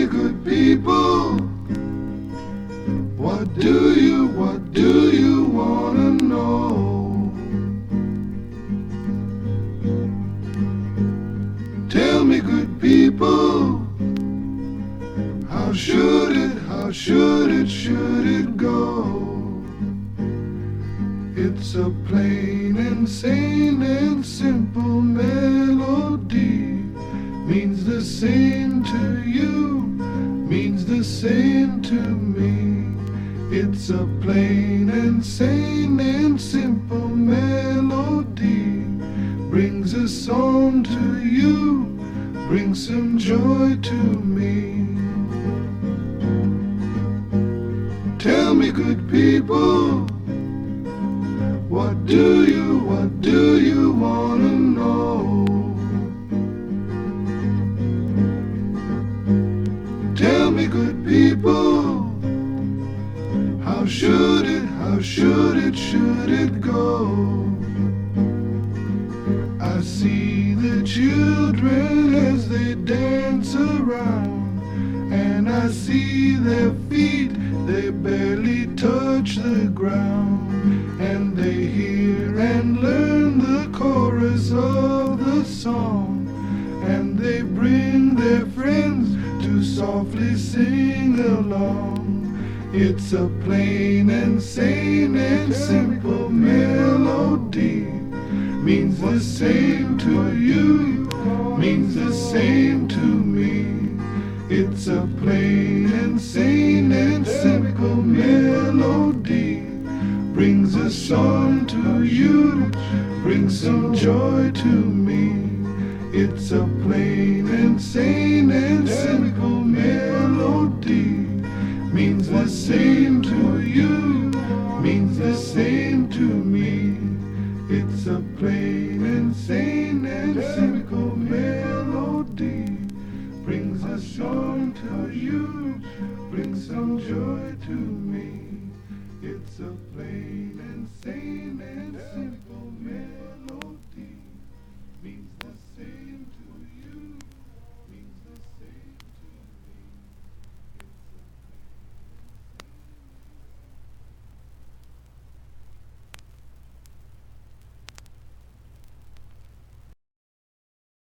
me, good people, what do you, what do you wanna know? Tell me, good people, how should it, how should it, should it go? It's a plain and sane and simple melody. Means the same to you, means the same to me. It's a plain and sane and simple melody. Brings a song to you, brings some joy to me. Tell me, good people. What do you, what do Tell me, good people, how should it, how should it, should it go? I see the children as they dance around, and I see their feet, they barely touch the ground and they hear and learn the chorus of the song, softly sing along. It's a plain and sane and simple melody, means the same to you, means the same to me. It's a plain and sane and simple melody brings a song to you, brings some joy to me. It's a plain and sane and simple. Means the same to you, means the same to me. It's a plain and sane and simple melody. Brings a song to you, brings some joy to me. It's a plain